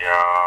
Yeah.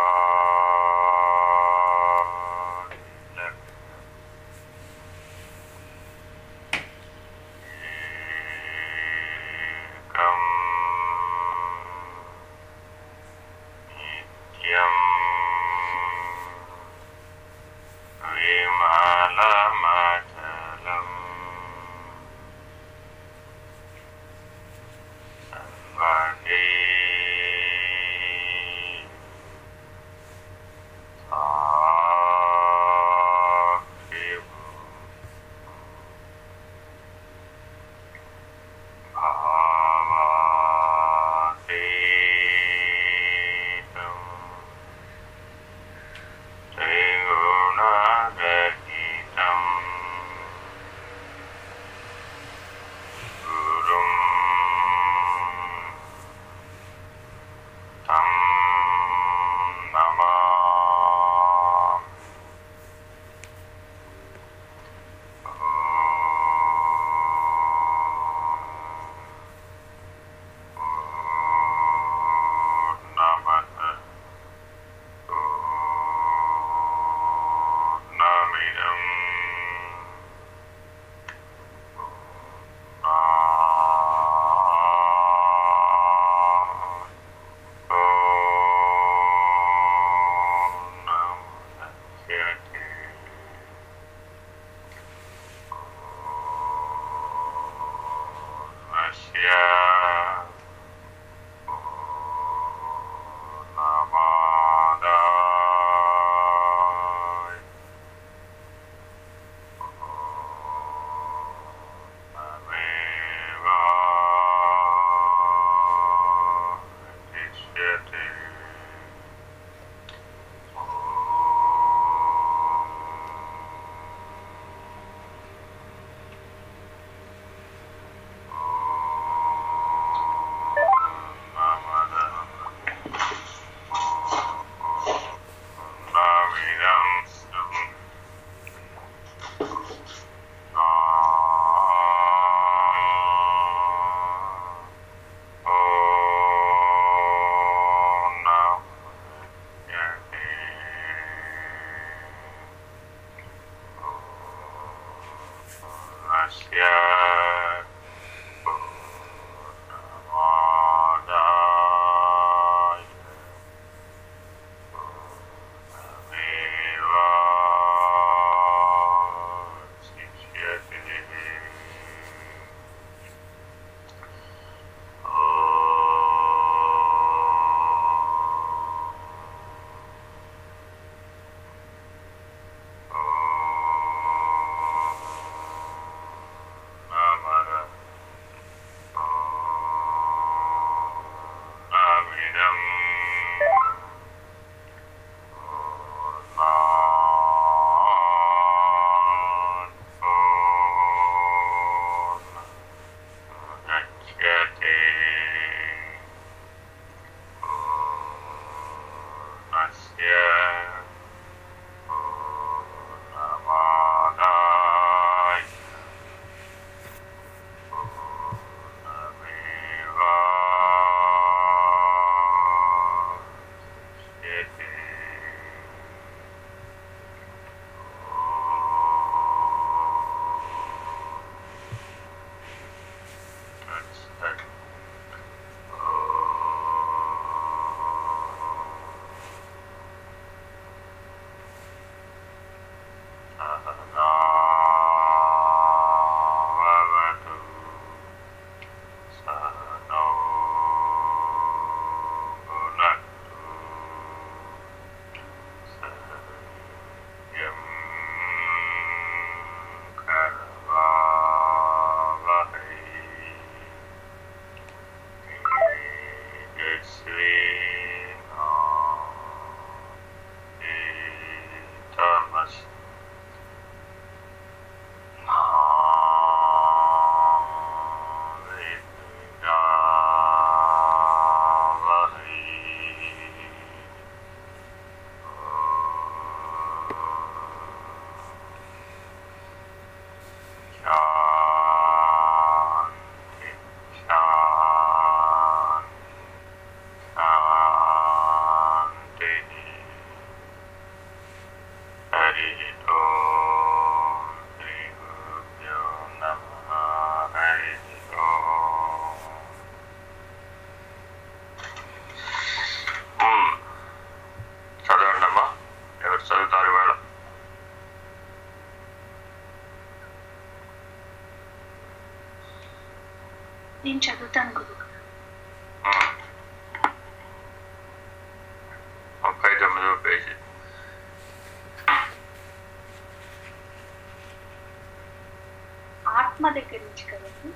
ఆత్మ దగ్గర నుంచి కదండి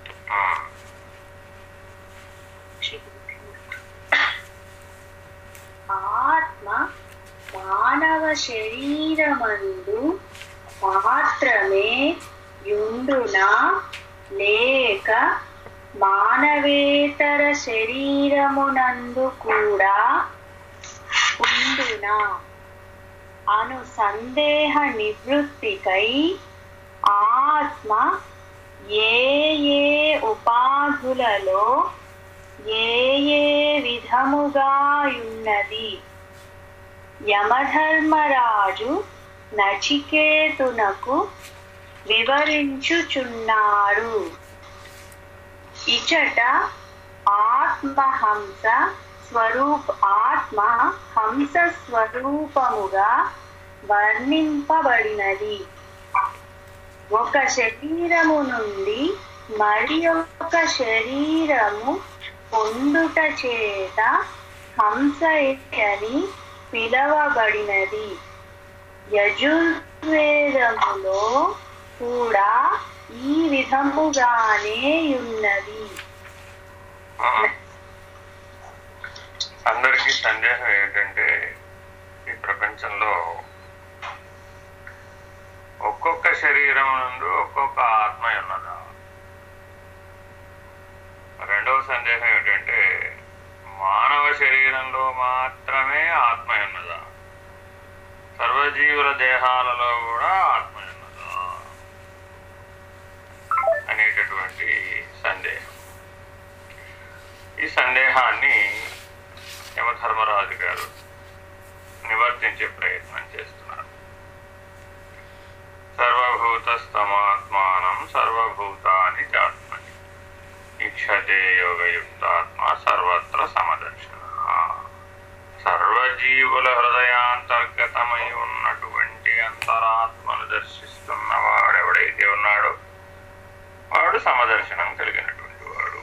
ఆత్మ మానవ శరీరమందు మాత్రమే యుండునా లేక మానవేతర శరీరమునందు కూడా ఉండునా? అను సందేహ నివృత్తికై ఆత్మ ఏ ఏ ఉపాధులలో ఏ ఏ విధముగాయున్నది యమధర్మరాజు నచికేతునకు వివరించుచున్నారు ఇచట ఆత్మహంస స్వరూప ఆత్మ హంస స్వరూపముగా వర్ణింపబడినది. ఒక శరీరము నుండి మరి ఒక శరీరము పొందుట చేత హంస అని పిలవబడినది. యజుర్వేదములో కూడా ఈ విధముగానే ఉన్నది. అందరికీ సందేహం ఏంటంటే ఈ ప్రపంచంలో ఒక్కొక్క శరీరం నుండి ఒక్కొక్క ఆత్మ ఉన్నదా. రెండవ సందేహం ఏంటంటే మానవ శరీరంలో మాత్రమే ఆత్మ ఉన్నదా. సర్వజీవుల దేహాలలో కూడా ఆత్మ ఉన్నదా. అనేటటువంటి సందేహం ఈ సందేహాన్ని యమధర్మరాజు గారు నివర్తించే ప్రయత్నం చేస్తున్నారు సర్వభూతస్తమాత్మానం సర్వభూతాని చాత్మని ఇక్షతే యోగయుక్తాత్మ సర్వత్ర సమదర్శన సర్వజీవుల హృదయాంతర్గతమై ఉన్నటువంటి అంతరాత్మను దర్శిస్తున్న వాడెవడైతే ఉన్నాడో వాడు సమదర్శనం కలిగినటువంటి వాడు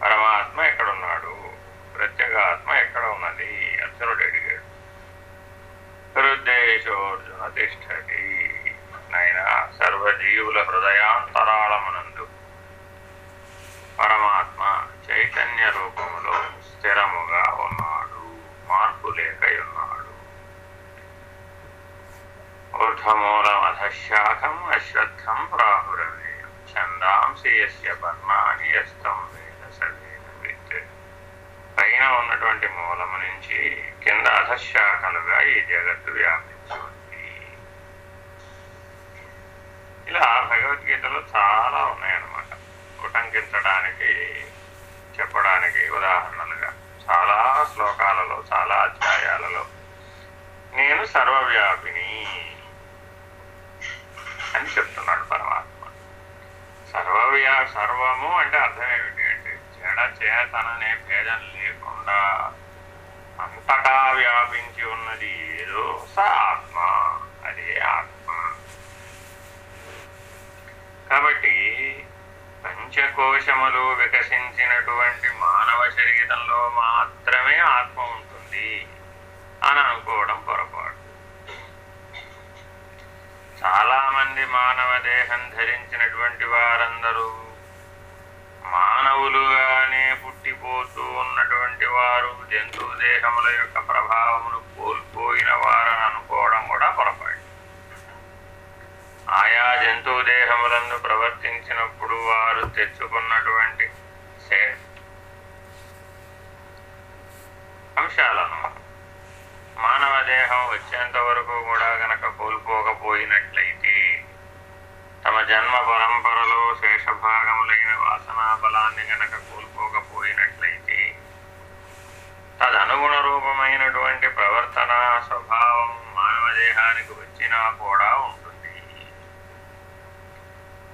పరమాత్మ ఎక్కడున్నాడు ప్రత్యేగాత్మ ఎక్కడ ఉన్నది అర్జునుడు అడిగాడు హృదయేశోర్జున తిష్టటి నాయన సర్వజీవుల హృదయాంతరాళమునందు పరమాత్మ చైతన్య రూపములో స్థిరముగా ఉన్నాడు మార్పు లేక ఉన్నాడు ఊర్ధమూలమధశాఖం అశ్వత్థం ప్రాహురవేయం ఛందాంసి యస్య పర్ణాని యస్తం వేద సవేద విత్ పైన ఉన్నటువంటి మూలము నుంచి కింద అధశాఖలుగా ఈ జగత్తు వ్యాపించి ఉంది ఇలా భగవద్గీతలో చాలా ఉన్నాయన్నమాట ఉటంకించడానికి చెప్పడానికి ఉదాహరణలుగా చాలా శ్లోకాలలో చాలా అధ్యాయాలలో నేను సర్వవ్యాపిని అని చెప్తున్నాడు పరమాత్మ సర్వవ్యా సర్వము అంటే అర్థం ఏమిటి అంటే జడ చేతననే భేదం లేకుండా అంతటా వ్యాపించి ఉన్నది ఏదో స ఆత్మ అదే ఆత్మ కాబట్టి పంచకోశములు వికసించినటువంటి మానవ శరీరంలో మాత్రమే ఆత్మ ఉంటుంది అని అనుకోవడం పొరపాటు. చాలా మంది మానవ దేహం ధరించినటువంటి వారందరూ మానవులుగానే పుట్టిపోతూ ఉన్నటువంటి వారు జంతువు దేహముల యొక్క ప్రభావమును కోల్పోయిన వారని అనుకోవడం కూడా పొరపాటు. ఆయా జంతువు దేహములందు ప్రవర్తించినప్పుడు వారు తెచ్చుకున్నటువంటి అంశాలను మానవ దేహం వచ్చేంత వరకు కూడా గనక కోల్పోకపోయినట్లయితే తమ జన్మ పరంపరలో శేషభాగములైన వాసనా బలాన్ని గనక కోల్పోకపోయినట్లయితే తదనుగుణ రూపమైనటువంటి ప్రవర్తన స్వభావం మానవ దేహానికి వచ్చినా కూడా ఉంటుంది.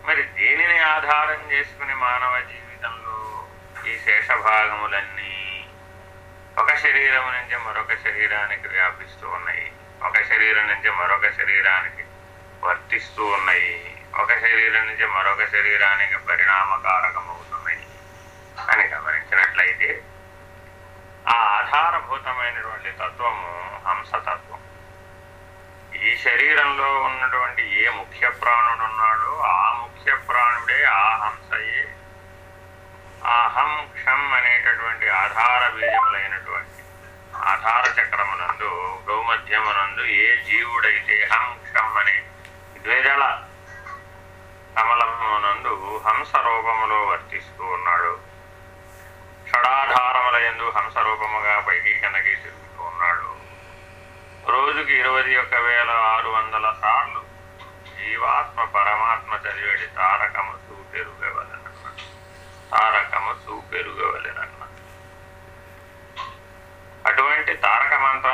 మరి దేనిని ఆధారం చేసుకుని మానవ జీవితంలో ఈ శేషభాగములన్నీ ఒక శరీరం నుంచి మరొక శరీరానికి వ్యాపిస్తూ ఉన్నాయి. ఒక శరీరం నుంచి మరొక శరీరానికి వర్తిస్తూ ఉన్నాయి. ఒక శరీరం నుంచి మరొక శరీరానికి పరిణామకారకమవుతున్నాయి. అని గమనించినట్లయితే ఆ ఆధారభూతమైనటువంటి తత్వము హంసతత్వం. ఈ శరీరంలో ఉన్నటువంటి ఏ ముఖ్య ప్రాణుడు ఉన్నాడో ఆ ముఖ్య ప్రాణుడే ఆ హంసయే. ఆ హం క్షం అనేటటువంటి ఆధార బీజములైనటువంటి ఆధార చక్రమునందు గౌమధ్యమునందు ఏ జీవుడైతే హం క్షం అనే ద్విదళ కమలమునందు హంస రూపములో వర్తిస్తూ ఉన్నాడు. షడాధారముల ఎందు హంస రూపముగా పైకి కిందకి తిరుగుతూ ఉన్నాడు. రోజుకి ఇరవై ఒక్క వేల ఆరు వందల సార్లు జీవాత్మ పరమాత్మ చదివేడి తారక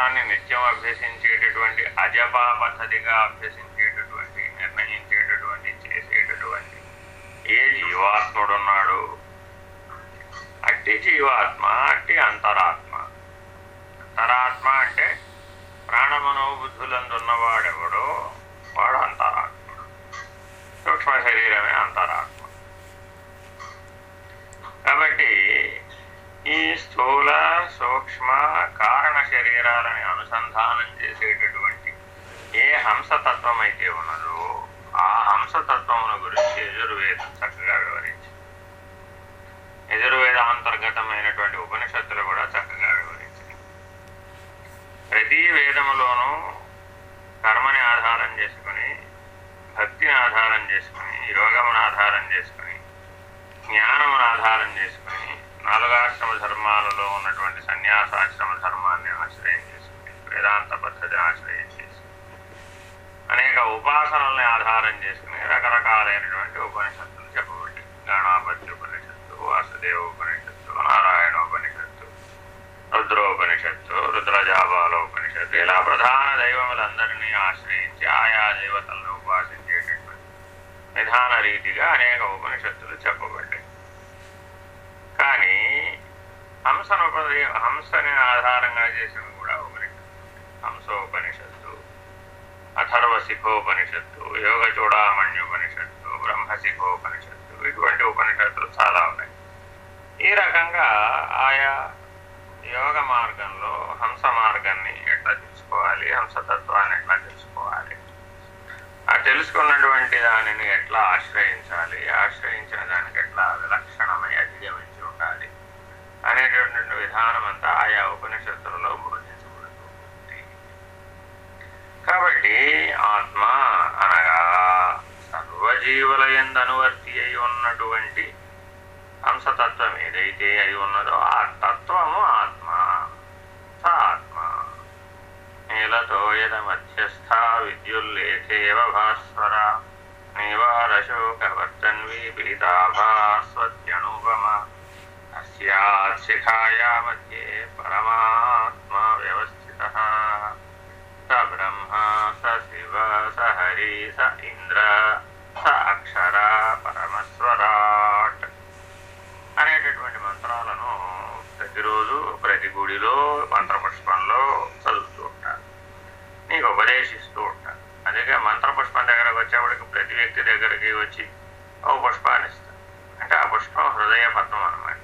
మంత్రాన్ని నిత్యం అభ్యసించేటటువంటి అజపా పద్ధతిగా అభ్యసించేటటువంటి నిర్ణయించేటటువంటి చేసేటటువంటి ఏ జీవాత్ముడున్నాడు అట్టి జీవాత్మ అట్టి అంతరాత్మ. అంతరాత్మ అంటే ప్రాణమనో బుద్ధులందున్నవాడెవడో వాడు అంతరాత్ముడు. సూక్ష్మ శరీరమే అంతరాత్మ. కాబట్టి ఈ స్థూల సూక్ష్మ అనుసంధానం చేసేటటువంటి ఏ హంసతత్వం అయితే ఉన్నదో ఆ హంసతత్వముల గురించి యజుర్వేదం చక్కగా వివరించింది. యజుర్వేదాంతర్గతమైనటువంటి ఉపనిషత్తులు కూడా చక్కగా వివరించింది. ప్రతి వేదములోనూ కర్మని ఆధారం చేసుకుని భక్తిని ఆధారం చేసుకుని యోగమును ఆధారం చేసుకుని జ్ఞానమును ఆధారం చేసుకుని నాలుగాశ్రమ ధర్మాలలో ఉన్నటువంటి సన్యాసాశ్రమ ధర్మాన్ని ఆశ్రయించి వేదాంత పద్ధతిని ఆశ్రయం అనేక ఉపాసనల్ని ఆధారం చేసుకుని రకరకాలైనటువంటి ఉపనిషత్తులు చెప్పబడి గణాపతి ఉపనిషత్తు వాసుదేవ ఉపనిషత్తు నారాయణ ఉపనిషత్తు రుద్రోపనిషత్తు రుద్రజాబాల ఉపనిషత్తు ఇలా ప్రధాన దైవములందరినీ ఆశ్రయించి ఆయా దేవతలను ఉపాసించేటటువంటి విధాన రీతిగా అనేక ఉపనిషత్తులు చెప్పబడ్డాయి. కానీ హంసను ఉపదే హంసని ఆధారంగా చేసిన కూడా హంసోపనిషత్తు అథర్వ శిఖోపనిషత్తు యోగ చూడామణ్యుపనిషత్తు బ్రహ్మశిఖోపనిషత్తు ఇటువంటి ఉపనిషత్తులు చాలా ఉన్నాయి. ఈ రకంగా ఆయా యోగ మార్గంలో హంస మార్గాన్ని ఎట్లా తెలుసుకోవాలి హంసతత్వాన్ని ఎట్లా తెలుసుకోవాలి ఆ తెలుసుకున్నటువంటి దానిని ఎట్లా ఆశ్రయించాలి ఆశ్రయించిన దానికి ఎట్లా విలక్షణమై అధిగమించి ఉండాలి అనేటటువంటి విధానం అంతా ఆయా ఉపనిషత్తు బోధించబడుతుంది కాబట్టి ఆత్మ అనగా సర్వజీవుల అయి ఉన్నటువంటి అంశతత్వం ఏదైతే అయి ఉన్నదో ఆ తత్వము ఆత్మ. స ఆత్మ నీలతో యద మధ్యస్థ విద్యుల్లేఖేవ భాస్వర. నివారశోకవర్తన్వీ పీతాభాస్వత్యనుపమ అస్యాత్ శిఖాయా మధ్యే పరమా వ్యవస్థిత స బ్రహ్మ స శివ స హరి స ఇంద్ర స అక్షర పరమస్వరాట్ అనేటటువంటి మంత్రాలను ప్రతిరోజు ప్రతి గుడిలో మంత్రపుష్పంలో చదువుతూ ఉంటారు. నీకు ఉపదేశిస్తూ ఉంటారు. అందుకే మంత్రపుష్పం దగ్గరకు వచ్చేవాడికి ప్రతి వ్యక్తి దగ్గరికి వచ్చి ఓ పుష్పాన్ని ఇస్తారు. అంటే ఆ పుష్పం హృదయ పద్మం అన్నమాట.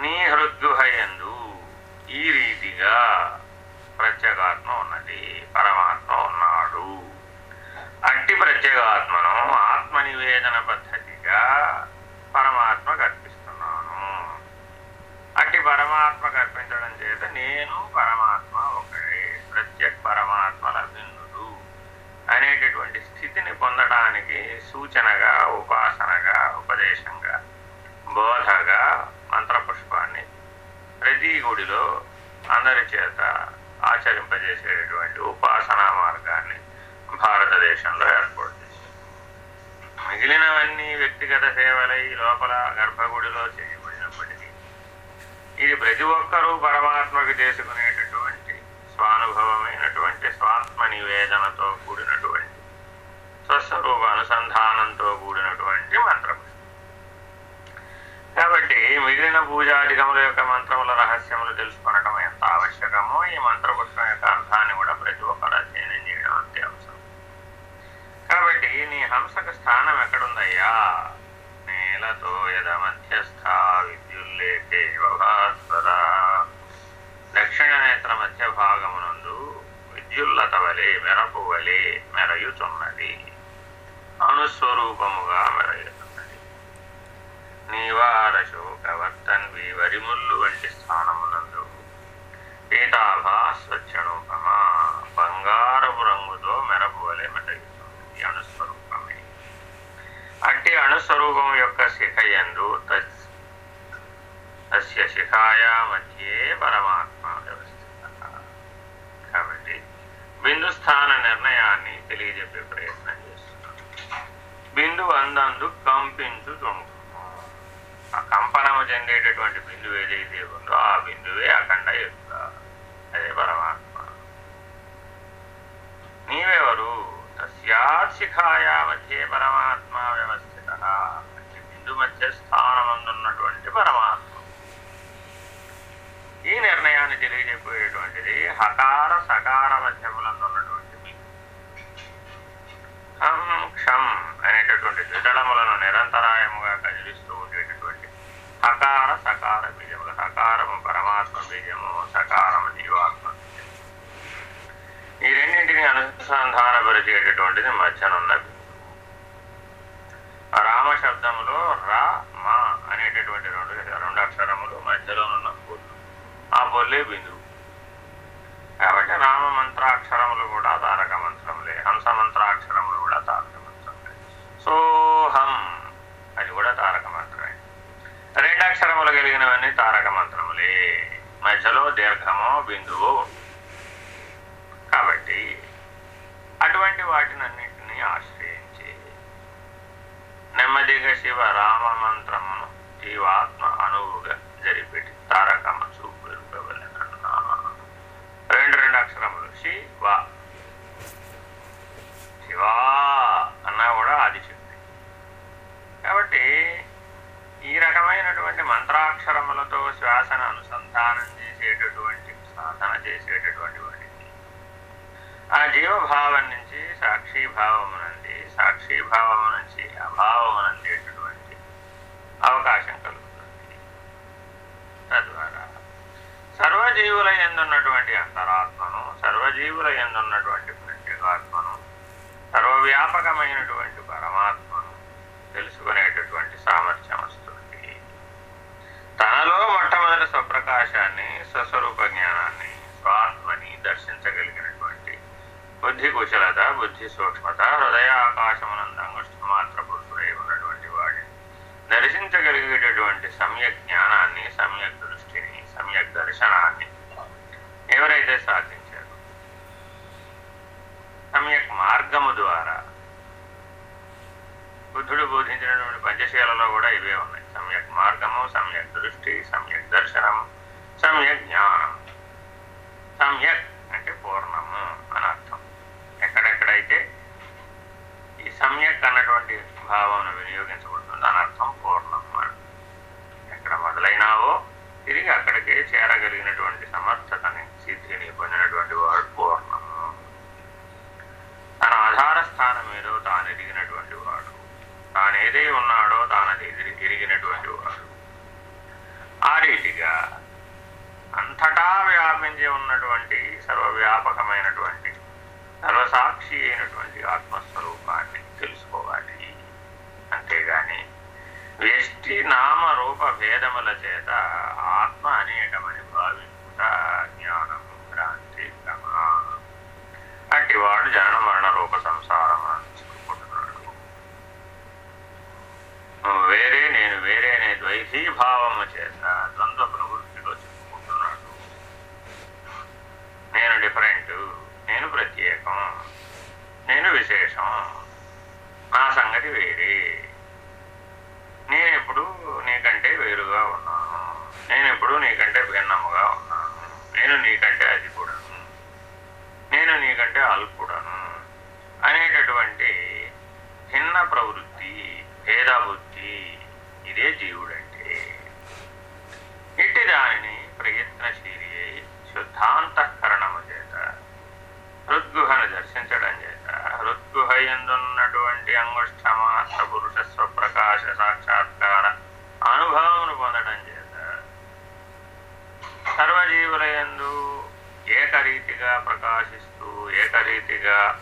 నీ హృద్గుహయందు ఈ రీతిగా ప్రత్యేగాత్మ ఉన్నది పరమాత్మ ఉన్నాడు అట్టి ప్రత్యేగాత్మను ఆత్మ నివేదన పద్ధతిగా పరమాత్మ కల్పిస్తున్నాను అట్టి పరమాత్మ కల్పించడం చేత నేను పరమాత్మ ఒకడే ప్రత్యేక పరమాత్మ లభిందుడు అనేటటువంటి స్థితిని పొందడానికి సూచనగా ఉపాసనగా ఉపదేశంగా బోధగా మంత్రపుష్పాన్ని ప్రతి గుడిలో అందరి చేత ఆచరింపజేసేటటువంటి ఉపాసనా మార్గాన్ని భారతదేశంలో ఏర్పాటు చేశారు. మిగిలినవన్నీ వ్యక్తిగత సేవలై లోపల గర్భగుడిలో చేయబడినప్పటికీ ఇది ప్రతి ఒక్కరూ పరమాత్మకు చేసుకునేటటువంటి స్వానుభవమైనటువంటి స్వాత్మ నివేదనతో కూడినటువంటి స్వస్వరూప అనుసంధానంతో కూడినటువంటి మంత్రం కాబట్టి మిగిలిన పూజాధికముల యొక్క మంత్రముల రహస్యములు తెలుసుకొనటం ఎంత ఆవశ్యకమో ఈ మంత్రపుష్పం యొక్క అర్థాన్ని కూడా ప్రతి ఒక్కరు అధ్యయనం చేయడం అంతే అవసరం. కాబట్టి నీ హంసకు స్థానం ఎక్కడుందయ్యా? నేలతో యద మధ్యస్థ విద్యుల్లేఖే భాస్వర దక్షిణ నేత్ర మధ్య భాగమునందు విద్యుల్లత వలె మెరపు వలె మెరయుచున్నది. అనుస్వరూపముగా మెరయుతున్నది నీవార శోకవర్తన్వి వరిముల్లు వంటి స్థానమున పీతాభా స్వచ్ఛణోపమా బంగారపు రంగుతో మెరపు వలె మెరయుతున్నది అణుస్వరూపమే అట్టి అణుస్వరూపం యొక్క శిఖ యందు తస్య శిఖాయా మధ్యే పరమాత్మ వ్యవస్థిత. కాబట్టి బిందు స్థాన నిర్ణయాన్ని తెలియజెప్పే ప్రయత్నం చేస్తున్నాం. బిందు అందందు కంపించుతుంటుంది ఆ కంపనము చెందేటటువంటి బిందువు ఏదైతే ఉందో ఆ బిందువే అఖండ యొక్క అదే పరమాత్మ. నీవెవరు? తస్యాశిఖాయా మధ్యే పరమాత్మ వ్యవస్థిత అంటే బిందు మధ్య స్థానమందున్నటువంటి పరమాత్మ. ఈ నిర్ణయాన్ని తెలియజెప్పేటువంటిది హకార సకార మధ్యములందున్నటువంటి బిందు. హం క్షం అనేటటువంటి ద్విదళములను నిరంతరాయముగా కదిలిస్తూ సకార సకార బీజము సకారము పరమాత్మ బీజము సకారము జీవాత్మ. ఈ రెండింటిని అనుసంధానపరిచేటటువంటిది మధ్యనున్న బిందువు రామ శబ్దములో రా మా అనేటటువంటి రెండు రెండు అక్షరములు మధ్యలోనున్న పొల్లు ఆ పొల్లే బిందువు కాబట్టి రామ మంత్రాక్షరములు కూడా తారక మంత్రములే హంస మంత్రాక్షరములు కూడా తారక మంత్రములే సోహం అది కూడా తారక మంత్రమే రెండు అక్షరములు కలిగినవన్నీ తారక మంత్రములే మధ్యలో దీర్ఘమో బిందువో ఉంటుంది. కాబట్టి అటువంటి వాటినన్నింటినీ ఆశ్రయించి నెమ్మదిగా శివ రామ మంత్రమును జీవాత్మ అనువుగా జరిపెట్టి తారకము చూపెరుగవలెనన్నా రెండు రెండు అక్షరములు శివ శివా అన్నా కూడా ఆది శక్తి కాబట్టి ఈ రకమైనటువంటి మంత్రాక్షరములతో శ్వాసను అనుసంధానం చేసేటటువంటి సాధన చేసేటటువంటి వాడికి ఆ జీవభావం నుంచి సాక్షిభావము నుండి సాక్షిభావము నుంచి అభావము నందేటటువంటి అవకాశం కలుగుతుంది తద్వారా సర్వజీవుల ఎందున్నటువంటి అంతరాత్మను సర్వజీవుల ఎందున్నటువంటి ప్రత్యేకాత్మను సర్వవ్యాపకమైనటువంటి పరమాత్మను తెలుసుకునేటటువంటి సామర్థ్యం వస్తుంది. తనలో మొట్టమొదటి స్వప్రకాశాన్ని స్వస్వరూప జ్ఞానాన్ని స్వాత్మని దర్శించగలిగినటువంటి బుద్ధి కుశలత బుద్ధి సూక్ష్మత హృదయ 50 something yeah.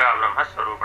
निराब्रह्म स्वरूप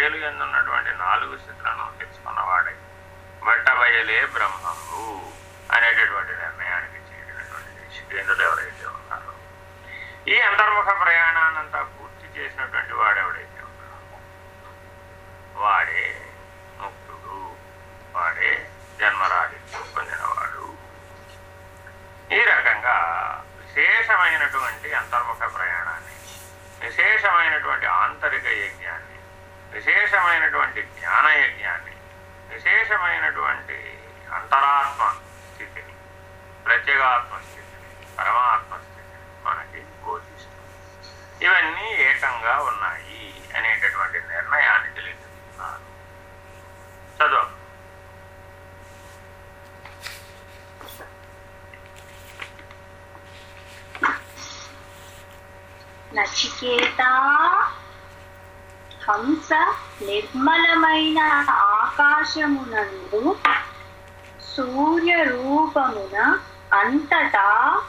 బయలు ఎందున్నటువంటి నాలుగు స్థితులను తెలుసుకున్నవాడే బట్ట బయలే బ్రహ్మము అనేటటువంటి నిర్ణయానికి చెందినటువంటి శ్రీంద్రులు ఎవరైతే ఉన్నారో. ఈ అంతర్ముఖ ప్రయాణం విశేషమైనటువంటి జ్ఞాన విశేషమైనటువంటి అంతరాత్మ స్థితిని ప్రత్యేగాత్మ స్థితిని పరమాత్మ స్థితిని మనకి బోధిస్తుంది. ఇవన్నీ ఏకంగా ఉన్నాయి అనేటటువంటి నిర్ణయాన్ని తెలియజేస్తున్నారు చదువు. నచికేత కంస నిర్మలమైన ఆకాశమునందు సూర్య రూపమున అంతటా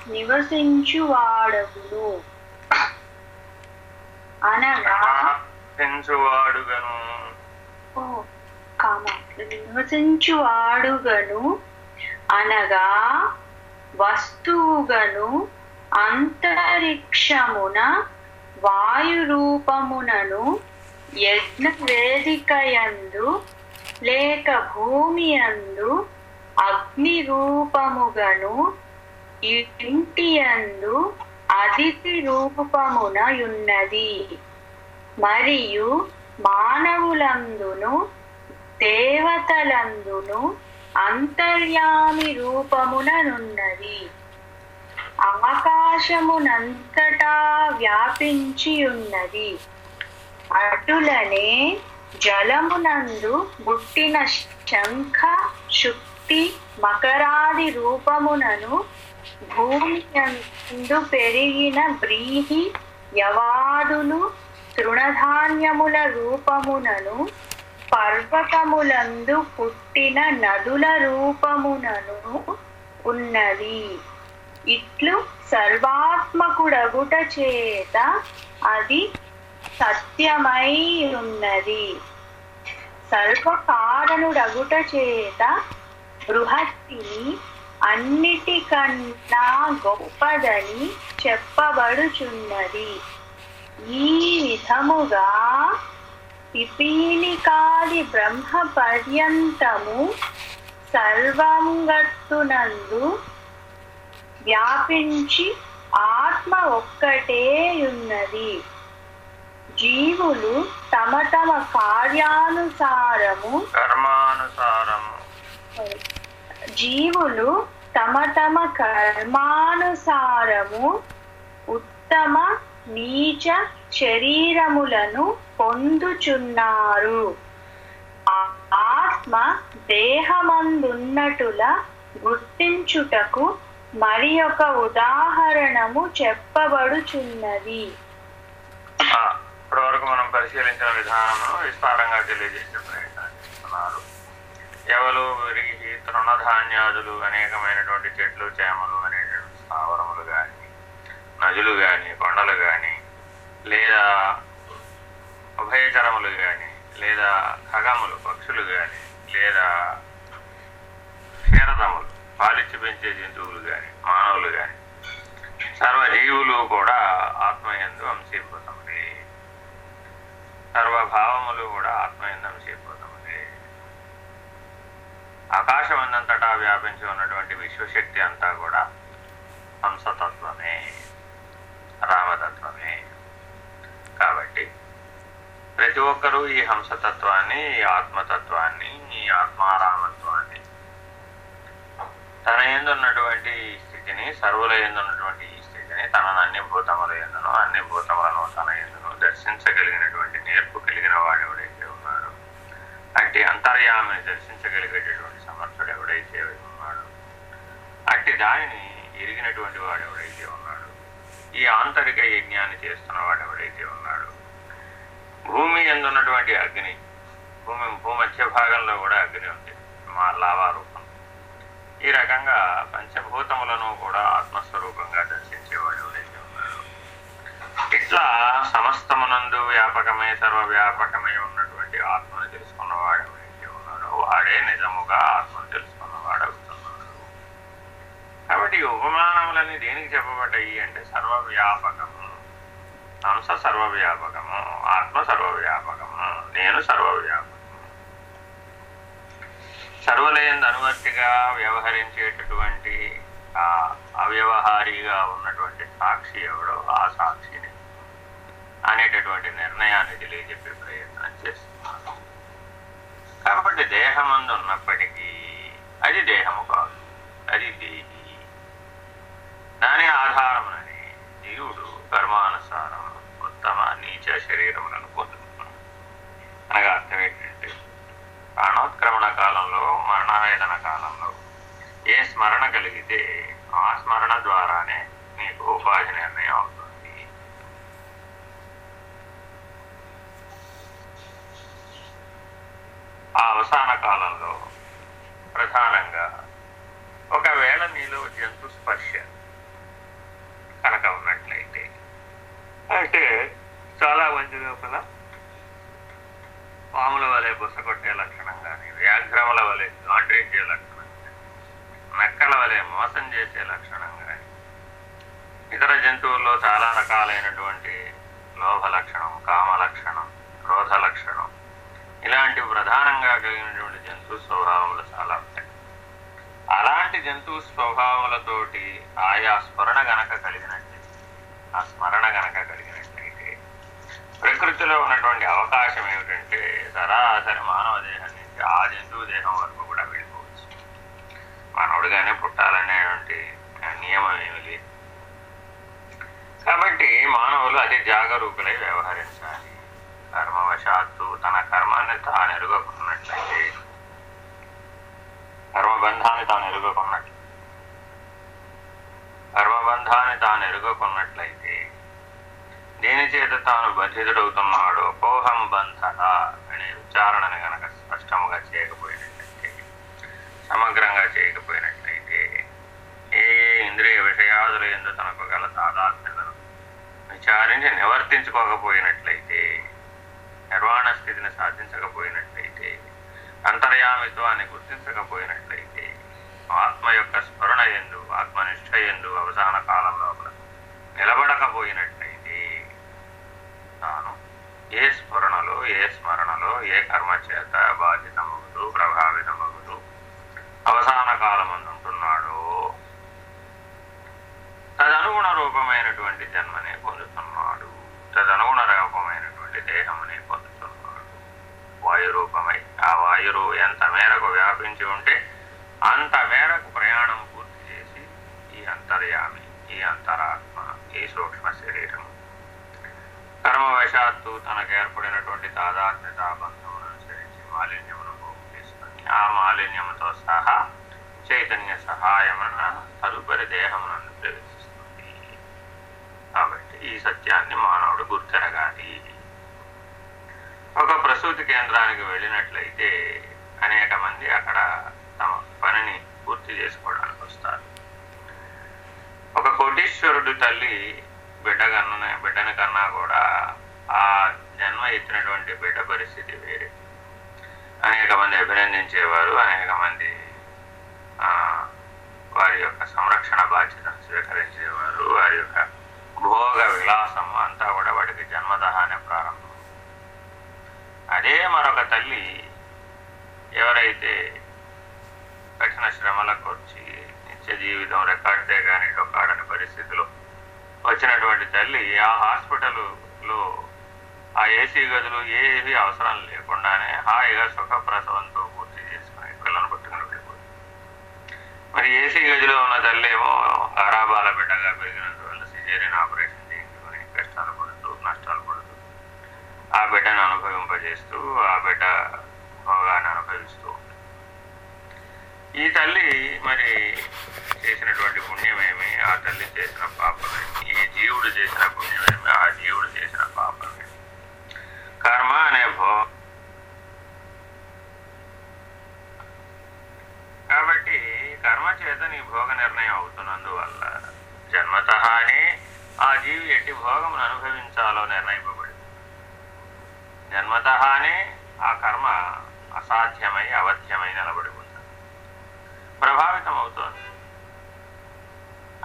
నివసించువాడవును అనగా నివసించువాడుగను. నివసించువాడుగను అనగా వస్తువుగను అంతరిక్షమున వాయు రూపమునను యజ్ఞ వేదికయందు లేక భూమి అందు అగ్ని రూపముగను ఇంటియందు అతిథి రూపమున యున్నది మరియు మానవులందును దేవతలందును అంతర్యామి రూపముననున్నది. ఆకాశమునంతటా వ్యాపించి ఉన్నది అటులనే జలమునందు గుట్టిన శంఖ శుక్తి మకరాది రూపమునను భూమి యందు పెరిగిన బ్రీహి యవాదులు తృణధాన్యముల రూపమునను పర్వతములందు పుట్టిన నదుల రూపమునను ఉన్నది. ఇట్లు సర్వాత్మకుడగుట చేత అది సత్యమై ఉన్నది. సర్వకారణుడగుట చేత బృహత్తిని అన్నిటికన్నా గొప్పదని చెప్పబడుచున్నది. ఈ విధముగా పిపీలికాది బ్రహ్మ పర్యంతము సర్వంగత్తునందు వ్యాపించి ఆత్మ ఒక్కటే ఉన్నది జీవులు తమ తమ కార్యానుసారము కర్మానుసారము. జీవులు తమ తమ కర్మానుసారము ఉత్తమ నీచ శరీరములను పొందుచున్నారు. ఆత్మ దేహమందున్నటుల గుర్తించుటకు మరి ఒక ఉదాహరణము చెప్పబడుచున్నది. ఇప్పటివరకు మనం పరిశీలించిన విధానమును విస్తారంగా తెలియజేసే ప్రయత్నం చేస్తున్నారు. ఎవరు విరిగి తృణధాన్యాదులు అనేకమైనటువంటి చెట్లు చేమలు అనేటువంటి స్థావరములు కానీ నదులు కానీ కొండలు కానీ లేదా ఉభయచరములు కానీ లేదా ఖగములు పక్షులు కానీ లేదా క్షీరదములు పాలిచ్చి పెంచే జంతువులు కానీ మానవులు కానీ సర్వజీవులు కూడా ఆత్మయందు అంశీభూతములే సర్వభావములు కూడా ఆత్మయందు ఆకాశం ఆకాశమందంతటా వ్యాపించి ఉన్నటువంటి విశ్వశక్తి అంతా కూడా హంసతత్వమే రామతత్వమే. కాబట్టి ప్రతి ఒక్కరూ ఈ హంసతత్వాన్ని ఈ ఆత్మతత్వాన్ని ఈ ఆత్మారామత్వాన్ని తన ఎందున్నటువంటి ఈ స్థితిని సర్వుల ఎందున్నటువంటి ఈ స్థితిని తనను అన్ని భూతముల ఎందును అన్ని భూతములను తన ఎందును దర్శించగలిగినటువంటి నేర్పు కలిగిన వాడు ఎవడైతే ఉన్నాడో అట్టి అంతర్యామిని దర్శించగలిగేటటువంటి సమర్థుడు ఎవడైతే ఉన్నాడో అట్టి దానిని ఎరిగినటువంటి వాడు ఎవడైతే ఉన్నాడో ఈ ఆంతరిక యజ్ఞాన్ని చేస్తున్న వాడు ఎవడైతే ఉన్నాడో భూమి ఎందున్నటువంటి అగ్ని భూమి భూమధ్య భాగంలో కూడా అగ్ని ఉంది మా లావా రూపం. ఈ రకంగా పంచభూతములను కూడా ఆత్మస్వరూపంగా ఇట్లా సమస్తమునందు వ్యాపకమై సర్వవ్యాపకమై ఉన్నటువంటి ఆత్మను తెలుసుకున్నవాడు ఎవరైతే ఉన్నాడో వాడే నిజముగా ఆత్మను తెలుసుకున్నవాడు అవుతున్నాడు. కాబట్టి ఈ ఉపమానములన్నీ దేనికి చెప్పబడ్డాయి అంటే సర్వవ్యాపకము. హంస సర్వవ్యాపకము ఆత్మ సర్వవ్యాపకము నేను సర్వవ్యాపకము. సర్వలేని అనువర్తిగా వ్యవహరించేటటువంటి ఆ అవ్యవహారిగా ఉన్నటువంటి సాక్షి ఎవడో ఆ సాక్షిని అనేటటువంటి నిర్ణయాన్ని తెలియజెప్పే ప్రయత్నం చేస్తున్నాను. కాబట్టి దేహమందు ఉన్నప్పుడు అది దేహము కాదు అది దేహి దాని ఆధారమునని జీవుడు కర్మానుసారం ఉత్తమ నీచ శరీరములను పొందుతున్నాడు అనగా అర్థం ఏంటంటే ప్రాణోత్క్రమణ కాలంలో మరణవేదన కాలంలో ఏ స్మరణ కలిగితే ఆ స్మరణ ద్వారానే నీకు ఉపాధి నిర్ణయం అవుతుంది ఆ అవసాన కాలంలో ప్రధానంగా ఒకవేళ నీలో జంతు స్పర్శ కనుక ఉన్నట్లయితే అంటే చాలా మంది లోపల పాముల వలె బుసకొట్టే లక్షణం కానీ వ్యాఘ్రముల వలె గాండ్రించే లక్షణం కానీ నక్కల వలె మోసం చేసే లక్షణం రకాలైనటువంటి లోభ లక్షణం కామ లక్షణం క్రోధ లక్షణం ఇలాంటి ప్రధానంగా కలిగినటువంటి జంతు స్వభావములు చాలా ఉంటాయి అలాంటి జంతు స్వభావములతోటి ఆయా స్మరణ గనక కలిగినట్లయితే ఆ స్మరణ గనక కలిగినట్లయితే ప్రకృతిలో ఉన్నటువంటి అవకాశం ఏమిటంటే సరాసరి మానవ దేహం నుంచి ఆ జంతువు దేహం వరకు కూడా వెళ్ళిపోవచ్చు మానవుడిగానే పుట్టాలనేటువంటి నియమం ఏమి లేదు కాబట్టి మానవులు అతి జాగరూకులై వ్యవహరించాలి కర్మవశాత్తు తన కర్మాన్ని తాను ఎరుగకున్నట్లయితే కర్మబంధాన్ని తాను ఎరుగకున్నట్లు కర్మబంధాన్ని తాను ఎరుగకున్నట్లయితే దేని చేత తాను బంధితుడవుతున్నాడో కోహం బంధ అనే ఉచ్చారణని గనక స్పష్టముగా చేయకపోయినట్లయితే సమగ్రంగా చేయకపోయినట్లయితే ఏ ఏ ఇంద్రియ విషయాదుల ఎందు తనకు గల తాదాత్మ్యతను విచారించి నివర్తించుకోకపోయినట్లయితే నిర్వాణ స్థితిని సాధించకపోయినట్లయితే అంతర్యామిత్వాన్ని గుర్తించకపోయినట్లయితే ఆత్మ యొక్క స్మరణ ఎందు ఆత్మనిష్ట ఎందు అవసాన కాలం లోపల నిలబడకపోయినట్లయితే తాను ఏ స్మరణలో ఏ స్మరణలో ఏ కర్మ చేత బాధితమవుతూ ప్రభావితమవుతూ అవసాన కాలం అందుంటున్నాడో తదనుగుణ రూపమైనటువంటి జన్మ పొందుతున్నాడు తదనుగుణ రూపమైనటువంటి దేహమునే పొందుతున్నాడు వాయు రూపమై ఆ వాయురు ఎంత మేరకు నుంచి ఉంటే అంత మేరకు ప్రయాణం పూర్తి చేసి ఈ అంతర్యామి ఈ అంతరాత్మ ఈ సూక్ష్మ శరీరము. కర్మవశాత్తు తనకు ఏర్పడినటువంటి తాదాత్మ్యత బంధమును అనుసరించి మాలిన్యమును పోగు ఆ మాలిన్యముతో సహా చైతన్య సహాయమున తదుపరి దేహమునందు ప్రవేశిస్తుంది. కాబట్టి ఈ సత్యాన్ని మానవుడు గుర్తెరగాలి. ఒక ప్రసూతి కేంద్రానికి వెళ్ళినట్లయితే అనేక మంది అక్కడ తమ పనిని పూర్తి చేసుకోవడానికి వస్తారు ఒక కోటీశ్వరుడు తల్లి బిడ్డ కన్నా బిడ్డని కన్నా కూడా ఆ జన్మ ఎత్తినటువంటి బిడ్డ పరిస్థితి వేరే. అనేక మంది అభినందించేవారు అనేక మంది ఆ, వారి యొక్క సంరక్షణ బాధ్యతను స్వీకరించేవారు వారి యొక్క భోగ విలాసం అంతా కూడా వాటికి జన్మదహానే ప్రారంభం. అదే మరొక తల్లి ఎవరైతే కఠిన శ్రమలకు వచ్చి నిత్య జీవితం రెక్కాడితే కానీ డొక్కాడని పరిస్థితిలో వచ్చినటువంటి తల్లి ఆ హాస్పిటల్లో ఆ ఏసీ గదులు ఏవి అవసరం లేకుండానే హాయిగా సుఖప్రసవంతో పూర్తి చేసుకుని పిల్లలు పట్టుకుని వెళ్ళిపోయింది. మరి ఏసీ గదిలో ఉన్న తల్లి ఏమో ఆరాబాల బిడ్డగా పెరిగినందువల్ల సిజేరియన్ ఆపరేషన్ చేయించుకుని కష్టాలు పడుతూ నష్టాలు పడుతూ ఆ బిడ్డను అనుభవింపజేస్తూ ఆ బిడ్డ భోగాన్ని అనుభవిస్తూ ఈ తల్లి మరి చేసినటువంటి పుణ్యమేమి? ఆ తల్లి చేసిన పాపమేమి? ఈ జీవుడు చేసిన పుణ్యమేమి? ఆ జీవుడు చేసిన పాపమేమి? కర్మ అనే భో కాబట్టి కర్మ చేత నీ భోగ నిర్ణయం అవుతున్నందువల్ల జన్మతహానే ఆ జీవి ఎట్టి భోగమును అనుభవించాలో నిర్ణయింపబడింది. జన్మతహానే ఆ కర్మ అసాధ్యమై అవధ్యమై నిలబడి ప్రభావితం అవుతోంది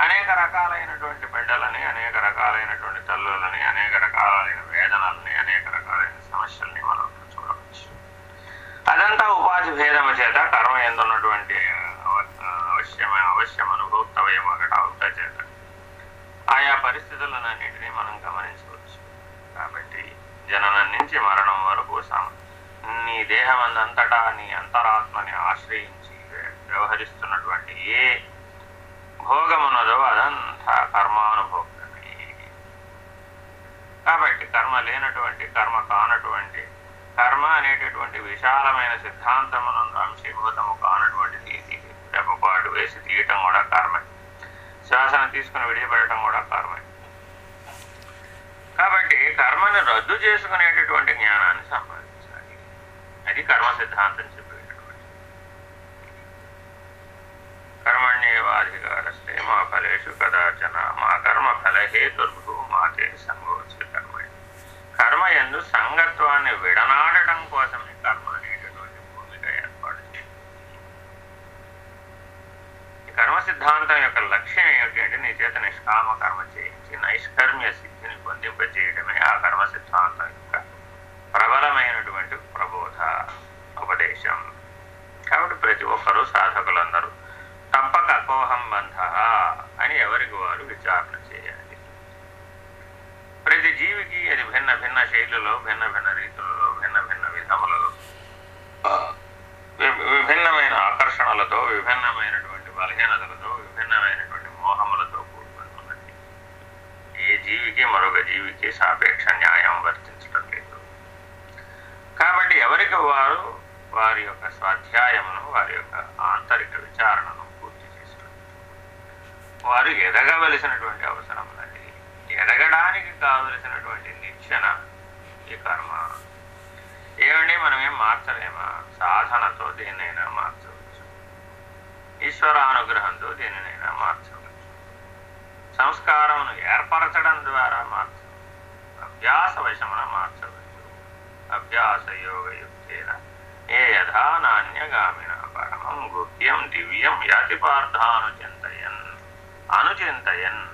అనేక రకాలైనటువంటి బిడ్డలని అనేక రకాలైనటువంటి తల్లులని అనేక రకాలైన వేదనల్ని అనేక రకాలైన సమస్యల్ని మనం చూడవచ్చు. అదంతా ఉపాధి భేదము చేత కర్మ ఎందున్నటువంటి అవశ్యమే అవశ్యమ అవశ్యం అనుభూతవయం ఒకటి అవుత చేత ఆయా పరిస్థితులన్నింటినీ మనం గమనించవచ్చు. కాబట్టి జననం నుంచి మరణం వరకు సమ. నీ అంతటా నీ అంతరాత్మని ఆశ్రయించి. వ్యవహరిస్తున్నటువంటి ఏ భోగమున్నదో అదంతా కర్మానుభోగమే. కాబట్టి కర్మ లేనటువంటి కర్మ కానటువంటి కర్మ అనేటటువంటి విశాలమైన సిద్ధాంతమునందు అంశీభూతము కానటువంటిది ఇది రెప్పపాటు వేసి తీయటం కూడా కర్మే. శ్వాసన తీసుకుని విడిచిపెట్టడం కూడా కర్మే. కాబట్టి కర్మను రద్దు చేసుకునేటటువంటి జ్ఞానాన్ని సంపాదించాలి. అది కర్మ సిద్ధాంతం కర్మ ఫలహేతుర్భూ మాతే సంభవచ్చు కర్మ కర్మ ఎందు సంగత్వాన్ని విడనాడటం కోసమే కర్మ అనేటటువంటి భూమిక ఏర్పాటు చేసింది. కర్మ సిద్ధాంతం యొక్క లక్ష్యం ఏమిటి అంటే నీ చేత నిష్కామ కర్మ చేయించి నైష్కర్మ్య సిద్ధిని పొందింపజేయడమే ఆ కర్మ సిద్ధాంతం యొక్క ప్రబలమైనటువంటి ప్రబోధ ఉపదేశం కాబట్టి ప్రతి ఒక్కరూ సాధకులందరూ తప్పక అపోహం బంధ అని ఎవరికి వారు విచారణ చేయాలి ప్రతి జీవికి అది భిన్న శైలిలో భిన్న భిన్న రీతులలో భిన్న భిన్న విధములలో. విభిన్నమైన ఆకర్షణలతో విభిన్నమైనటువంటి బలహీనతలతో విభిన్నమైనటువంటి మోహములతో కూడుకుని ఉన్నది ఏ జీవికి మరొక జీవికి సాపేక్ష న్యాయం వర్తించడం లేదు. కాబట్టి ఎవరికి వారు వారి యొక్క స్వాధ్యాయమును వారి యొక్క ఆంతరిక విచారణను పూర్తి చేస్తారు? వారు ఎదగవలసిన అవసరం ఉన్నది ఎదగడానికి కావలసినటువంటి నిచ్చెన ఈ కర్మ ఏమండి మనం ఏం మార్చలేమా సాధనతో దేన్నైనా మార్చవచ్చు ఈశ్వరానుగ్రహంతో దేనినైనా మార్చవచ్చు సంస్కారమును ఏర్పరచడం ద్వారా మార్చవచ్చు అభ్యాస వశమున మార్చవచ్చు అభ్యాస యోగయుక్తేన ఏ యథా నాణ్యగామిన పరమం గుహ్యం దివ్యం యాతి పార్థానుచింతయన్ అనుచింతయన్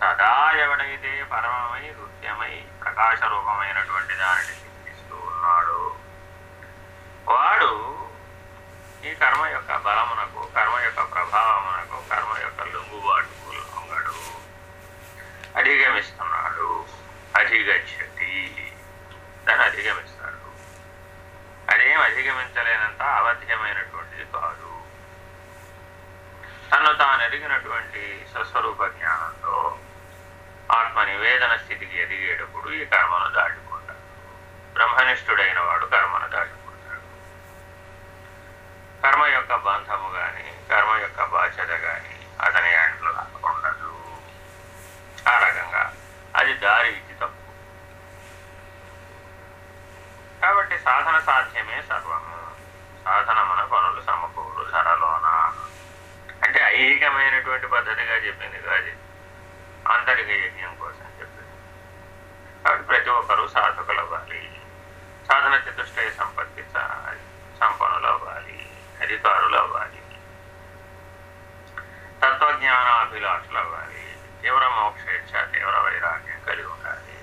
సదా ఎవడైతే పరమమై గుహ్యమై ప్రకాశ రూపమైనటువంటి దానిని చింతిస్తూ ఉన్నాడు వాడు ఈ కర్మ యొక్క బలమునకు కర్మ యొక్క ప్రభావమునకు కర్మ యొక్క లొంగుబాటుకు లొంగడు అధిగమిస్తున్నాడు అధిగచ్చతి దాన్ని అధిగమిస్తాడు అదేం అధిగమించలేనంత అవధ్యమైనటువంటిది కాదు తను తాను ఎదిగినటువంటి స్వస్వరూప జ్ఞానంతో ఆత్మ నివేదన స్థితికి ఎదిగేటప్పుడు ఈ కర్మను దాటిపోతాడు బ్రహ్మనిష్ఠుడైన వాడు కర్మను దాటిపోతాడు కర్మ యొక్క బంధము గాని కర్మ యొక్క బాధ్యత గాని అతని అంట్లో ఉండదు ఆ రకంగా అది దారి ఇచ్చి తప్పు కాబట్టి సాధన సాధ్యమే సర్వము సాధన మన పనులు సమకూరు ధరలోన అంటే ఐహికమైనటువంటి పద్ధతిగా చెప్పింది కాదు ఆంతరిక యజ్ఞం కోసం చెప్పింది కాబట్టి ప్రతి ఒక్కరూ సాధకులు అవ్వాలి సాధన చతుష్టయ సంపత్తి స- సంపన్నులు అవ్వాలి అధికారులు అవ్వాలి తత్వజ్ఞానాభిలాషులు అవ్వాలి తీవ్ర మోక్షేచ్ఛ తీవ్ర వైరాగ్యం కలిగి ఉండాలి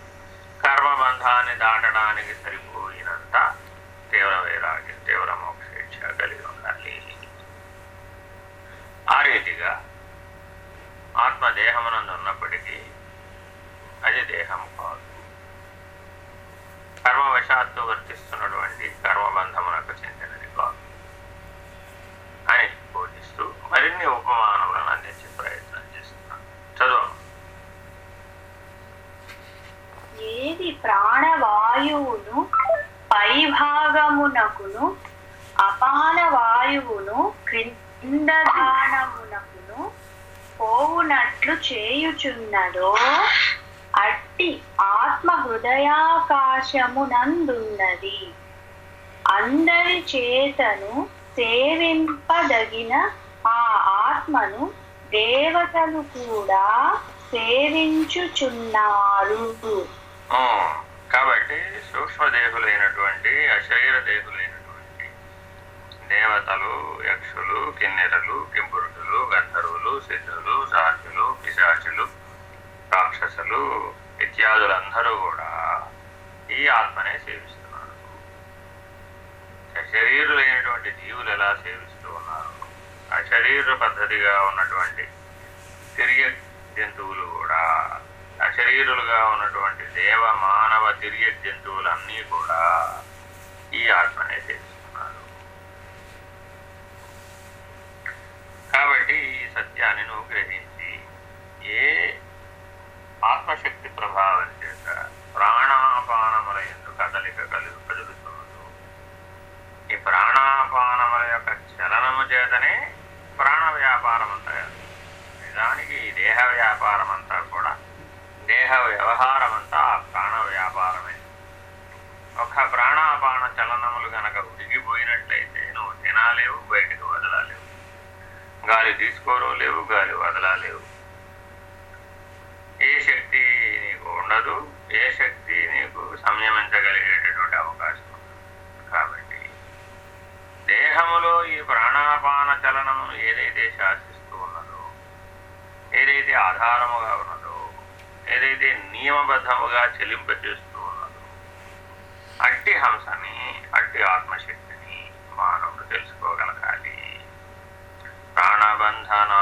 కర్మబంధాన్ని దాటడానికి సరిపోయినంత తీవ్ర వైరాగ్యం తీవ్ర మోక్షేచ్ఛ కలిగి ఉండాలి ఆ రీతిగా ఆత్మ దేహమునందు ఉన్నప్పటికీ అది దేహం కాదు కర్మవశాత్తు వర్తిస్తున్నటువంటి కర్మబంధమునకు చెందినది కాదు అని బోధిస్తూ మరిన్ని ఉపమానములను అందించే ప్రయత్నం చేస్తున్నాను చదువు ఏది ప్రాణవాయువును పైభాగమునకును అపాన వాయువును క్రిందధానమునకును పోవునట్లు చేయుచున్నదో అట్టి ఆత్మ హృదయాకాశమునందున్నది అందరి చేతను సేవింపదగిన ఆ ఆత్మను దేవతలు కూడా సేవించుచున్నారు. కాబట్టి సూక్ష్మదేహులైనటువంటి అశరీర దేహులైనటువంటి దేవతలు యక్షులు కిన్నెరలు కింపురుషులు గంధర్వులు సిద్ధులు సాధ్యులు పిశాచులు రాక్షసులు ఇత్యాదులందరూ కూడా ఈ ఆత్మనే సేవిస్తున్నారు శరీరులైనటువంటి జీవులు ఎలా సేవిస్తూ ఉన్నారు? అశరీర పద్ధతిగా ఉన్నటువంటి తిరిగే జంతువులు కూడా అశరీరులుగా ఉన్నటువంటి దేవ మానవ తిరిగే జంతువులన్నీ కూడా ఈ ఆత్మనే తెలుసుకున్నారు కాబట్టి ఈ సత్యాన్ని నువ్వు గ్రహించి ఏ ఆత్మశక్తి ప్రభావం చేత ప్రాణాపానముల ఎందు కదలిక కలుగు కదులుతున్నదో ఈ ప్రాణాపానముల యొక్క చలనము చేతనే ప్రాణ వ్యాపారం అంతా నిజానికి ఈ దేహ వ్యాపారం అంతా కూడా దేహ వ్యవహారం అంతా ప్రాణ వ్యాపారమే. ఒక ప్రాణాపాన చలనములు గనక ఉడిగిపోయినట్లయితే నువ్వు తినాలేవు బయటకు వదలాలేవు. గాలి తీసుకోరు లేవు గాలి వదలాలేవు. ఏ శక్తి నీకు ఉండదు ఏ శక్తి నీకు సంయమించగలిగేటటువంటి అవకాశం కాబట్టి దేహములో ఈ ప్రాణాపాన చలనము ఏదైతే శాసిస్తూ ఉన్నదో ఏదైతే ఆధారముగా ఉన్నదో ఏదైతే నియమబద్ధముగా చెల్లింపజేస్తూ ఉన్నదో అట్టి హంసని అట్టి ఆత్మశక్తిని మానవుడు తెలుసుకోగలగాలి. ప్రాణబంధన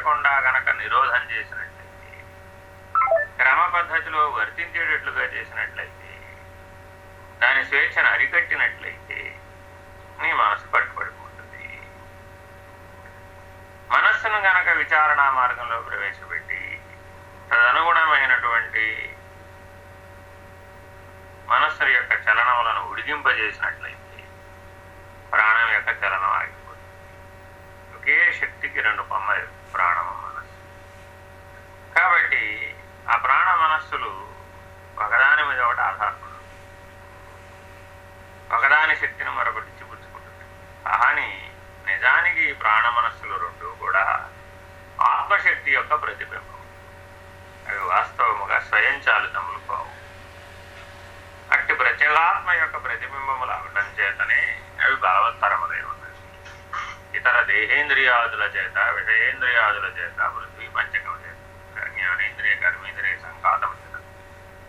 చలించకుండా గనక నిరోధం చేసినట్లయితే క్రమ పద్ధతిలో వర్తించేటట్లుగా చేసినట్లయితే దాని స్వేచ్ఛను అరికట్టినట్లయితే నీ మనసు పట్టుబడిపోతుంది. మనస్సును గనక విచారణ మార్గంలో ప్రవేశపెట్టి తదనుగుణమైనటువంటి మనస్సు యొక్క చలనములను ఉడిగింపజేసినట్లయితే ప్రాణం యొక్క చలనం ఆగిపోతుంది. ఒకే శక్తికి రెండు కొమ్మలు ప్రాణము మనస్సు కాబట్టి ఆ ప్రాణ మనస్సులు ఒకదాని మీద ఒకటి ఆధారపడు ఒకదాని శక్తిని మరొకటి చిపుచ్చుకుంటుంది కానీ నిజానికి ఈ ప్రాణ మనస్సులు రెండు కూడా ఆత్మశక్తి యొక్క ప్రతిబింబం. అవి వాస్తవముగా స్వయం చాలితములు కావు. అట్టి ప్రత్యేగాత్మ యొక్క ప్రతిబింబములు అవటం చేతనే అవి బలవత్తరములై ఉన్నాయి. ఇతర దేహేంద్రియాదుల చేత విషయేంద్రియాదుల చేత పృథ్వీ పంచకం చేత జ్ఞానేంద్రియ కర్మేంద్రియ సంఘాతం చేత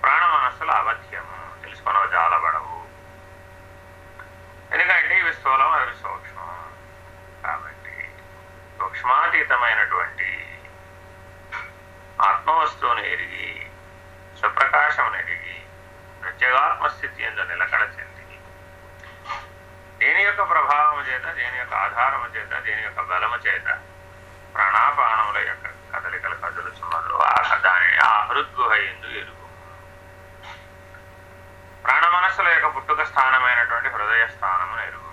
ప్రాణ మనస్సులు అవధ్యము తెలుసుకొనవ జాలబడవు ఎందుకంటే ఇవి స్థూలం అవి సూక్ష్మం కాబట్టి సూక్ష్మాతీతమైనటువంటి ఆత్మవస్తువును ఎరిగి స్వప్రకాశమును ఎరిగి ప్రత్యేగాత్మ స్థితి ఎందు నిలకడ చెంది దేని యొక్క ప్రభావము చేత దేని యొక్క ఆధారము చేత దేని యొక్క బలము చేత ప్రాణాపానముల యొక్క కదలికల కదులుచున్నదో ఆ దానిని ఆ హృద్గుహ ఎందు ఎరుగు. ప్రాణమనస్సుల యొక్క పుట్టుక స్థానమైనటువంటి హృదయ స్థానమును ఎరుగు.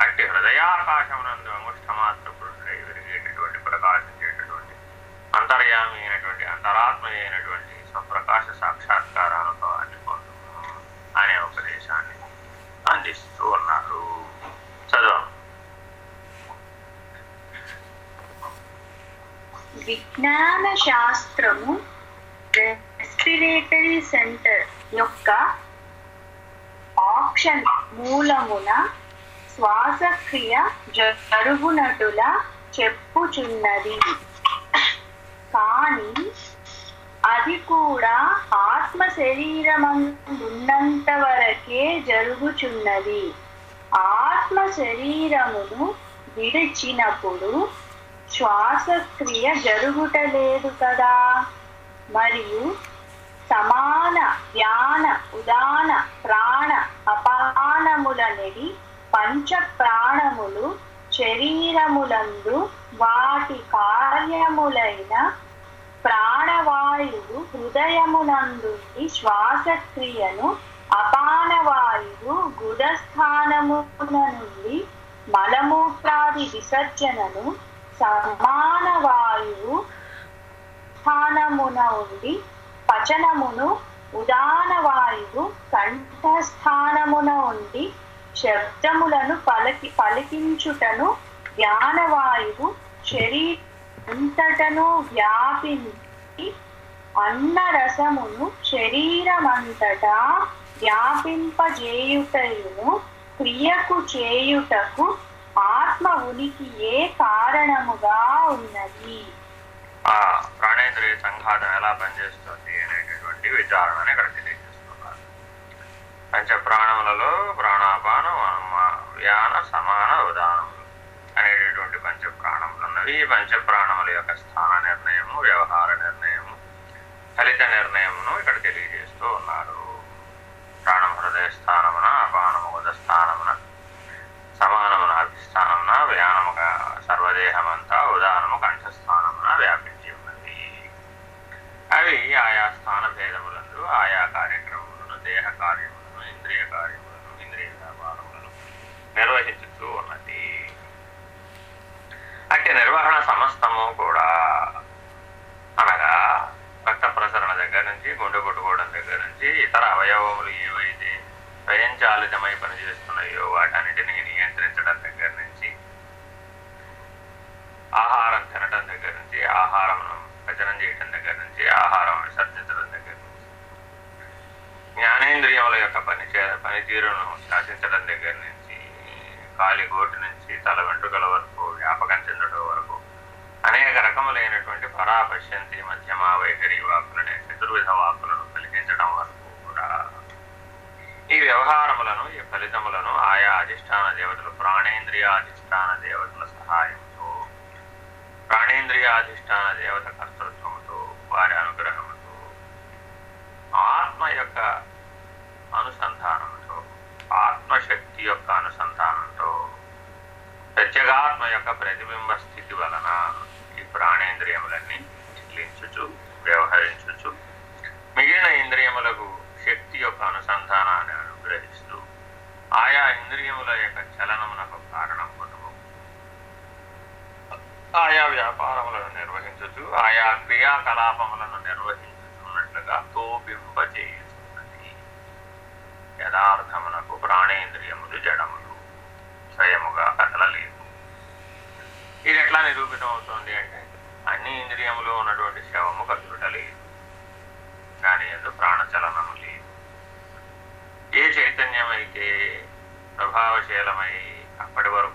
అట్టి హృదయాకాశమునందు అంగుష్టమాత్ర పురుషుడై వెరిగేటటువంటి ప్రకాశించేటటువంటి అంతర్యామి అయినటువంటి అంతరాత్మ అయినటువంటి స్వప్రకాశ సాక్షాత్ అనుభవాన్ని పొందుము అనే ఉపదేశాన్ని అందిస్తూ ఉన్నారు చదువు విజ్ఞాన శాస్త్రము రెస్పిరేటరీ సెంటర్ యొక్క ఆప్షన్ మూలమున శ్వాసక్రియ జరుగునటుల చెప్పుచున్నది. కానీ అది కూడా ఆత్మ శరీరమందున్నంత వరకే జరుగుచున్నది. ఆత్మ శరీరమును విడిచినప్పుడు శ్వాసక్రియ జరుగుటలేదు కదా. మరియు సమాన వ్యాన ఉదాన ప్రాణ అపానములనిడి పంచ ప్రాణములు శరీరములందు వాటి కార్యములైన ప్రాణవాయువు హృదయమునందు శ్వాసక్రియను అపానవాయువు గుదస్థానమున నుండి మలమూత్రాది విసర్జనను సమాన వాయువు స్థానమున ఉండి పచనమును ఉదాన వాయువు కంఠస్థానమున ఉండి శబ్దములను పలికి పలికించుటను జ్ఞానవాయువు శరీరంతటను వ్యాపించి అన్నరసమును శరీరమంతటా వ్యాపింపజేయుటను క్రియకు చేయుటకు ఆత్మ ఉనికి ఏ కారణముగా ఉన్నది? ఆ ప్రాణేంద్రియ సంఘాతం ఎలా పనిచేస్తుంది అనేటటువంటి విచారణని ఇక్కడ తెలియజేస్తున్నారు. పంచ ప్రాణములలో ప్రాణాపానం వ్యాన సమాన ఉదానములు అనేటటువంటి పంచ ప్రాణములు ఉన్నవి ఈ పంచ ప్రాణముల యొక్క స్థాన నిర్ణయము వ్యవహార నిర్ణయము ఫలిత నిర్ణయమును ఇక్కడ తెలియజేస్తూ ఉన్నారు ప్రాణం హృదయ స్థానమున అపానము ఉద స్థానమున సమానమున అధిష్టానమున వ్యానముగా సర్వదేహమంతా ఉదానము కంఠస్థానమున వ్యాపించి ఉన్నది అవి ఆయా స్థాన భేదములందు ఆయా కార్యక్రమములను దేహ కార్యములను ఇంద్రియ కార్యములను ఇంద్రియ వ్యాపారములను నిర్వహించుతూ ఉన్నది అట్టి నిర్వహణ సమస్తము కూడా అనగా రక్త ప్రసరణ దగ్గర నుంచి గుండె కొట్టుకోవడం దగ్గర నుంచి ఇతర అవయవములు ఏవైతే స్వయంచాలితమై పనిచేస్తున్నాయో వాటన్నిటిని నియంత్రించడం దగ్గర నుంచి ఆహారం తినడం దగ్గర నుంచి ఆహారం పచనం చేయడం దగ్గర నుంచి ఆహారం విసర్జించడం దగ్గర నుంచి జ్ఞానేంద్రియముల యొక్క పని చే పనితీరును శాసించడం దగ్గర నుంచి కాలి గోటు నుంచి తల వెంట్రుకల వరకు వ్యాపకం చెందడం వరకు అనేక ద్వారా పశ్యంతి మధ్యమ వైఖరి వాకులనే చతుర్విధ వాకులను కలిగించడం వరకు కూడా. ఈ వ్యవహారములను ఈ ఫలితములను ఆయా అధిష్టాన దేవతలు ప్రాణేంద్రియాధిష్టాన దేవతల సహాయంతో ప్రాణేంద్రియాధిష్టాన దేవత కర్తృత్వముతో వారి అనుగ్రహముతో ఆత్మ యొక్క అనుసంధానంతో ఆత్మశక్తి యొక్క అనుసంధానంతో ప్రత్యేగాత్మ యొక్క ప్రతిబింబ స్థితి వలన ఈ ప్రాణేంద్రియములన్నీ చెల్లించుచు వ్యవహరించుచు మిగిలిన ఇంద్రియములకు శక్తి యొక్క అనుసంధానాన్ని అనుగ్రహిస్తూ ఆయా ఇంద్రియముల యొక్క చలనమునకు కారణం పొందము ఆయా వ్యాపారములను నిర్వహించుచు ఆయా క్రియాకలాపములను నిర్వహించుతున్నట్లుగా తోపింపచేయుచున్నది యథార్థమునకు ప్రాణేంద్రియములు జడములు స్వయముగా కదలలేదు. ఇది ఎట్లా నిరూపితం అవుతుంది అంటే అన్ని ఇంద్రియములు ఉన్నటువంటి శవము కదులుటలేదు. కానీ ఎందు ప్రాణచలనము లేదు. ఏ చైతన్యమైతే ప్రభావశీలమై అప్పటి వరకు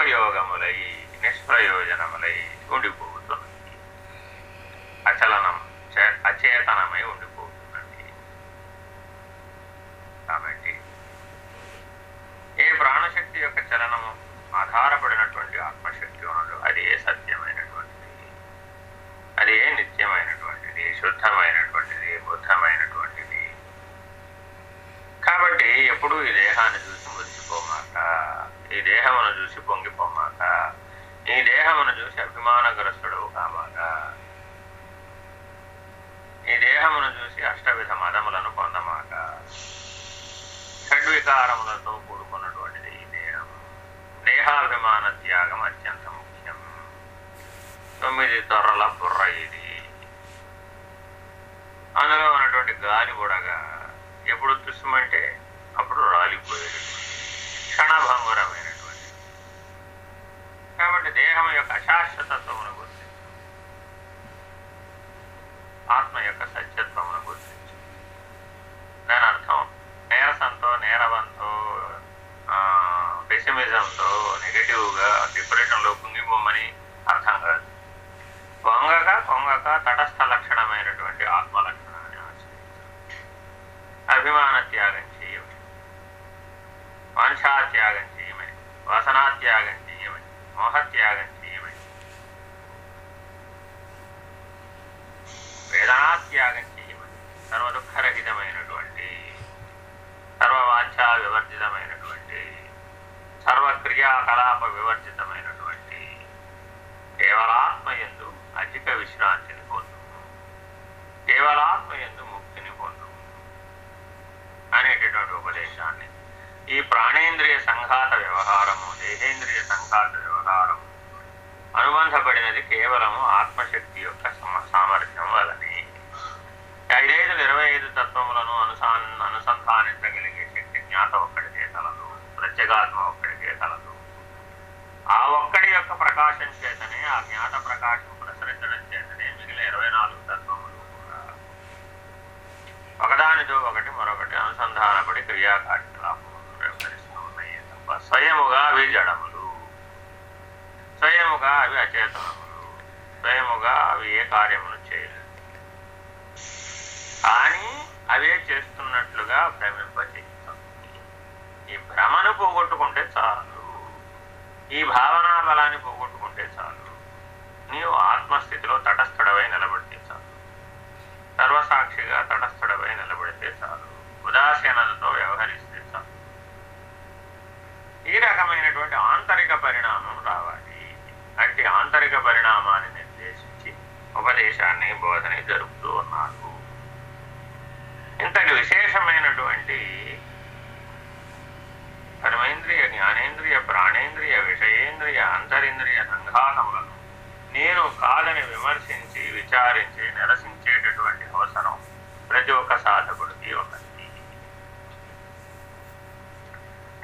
Supaya kamu lagi, ini supaya jangan lagi. తొమ్మిది తొర్రల బుర్ర ఇది? అందులో ఉన్నటువంటి గాలి బుడగా ఎప్పుడు తుస్సుమంటే అప్పుడు రాలిపోయేటటువంటి క్షణభం స్వయముగా ఏ కార్యమును చేయలేదు. కానీ అవే చేస్తున్నట్లుగా భ్రమింపచేస్తాం. ఈ భ్రమను పోగొట్టుకుంటే చాలు. ఈ భావనా బలాన్ని పోగొట్టుకుంటే చాలు. నీవు ఆత్మస్థితిలో తటస్థుడవై నిలబడితే చాలు. సర్వసాక్షిగా తటస్థుడవై నిలబడితే చాలు. ఉదాసీనతతో వ్యవహరిస్తే చాలు. ఈ రకమైనటువంటి ఆంతరిక పరిణామం రావాలి. ఉపదేశాన్ని బోధని జరుపుతూ ఉన్నాను ఇంతటి విశేషమైనటువంటి కర్మేంద్రియ జ్ఞానేంద్రియ ప్రాణేంద్రియ విషయేంద్రియ అంతరింద్రియ సంఘాతములను నేను కాదని విమర్శించి విచారించి నిరసించేటటువంటి అవసరం ప్రతి ఒక్క సాధకుడికి ఉన్నది.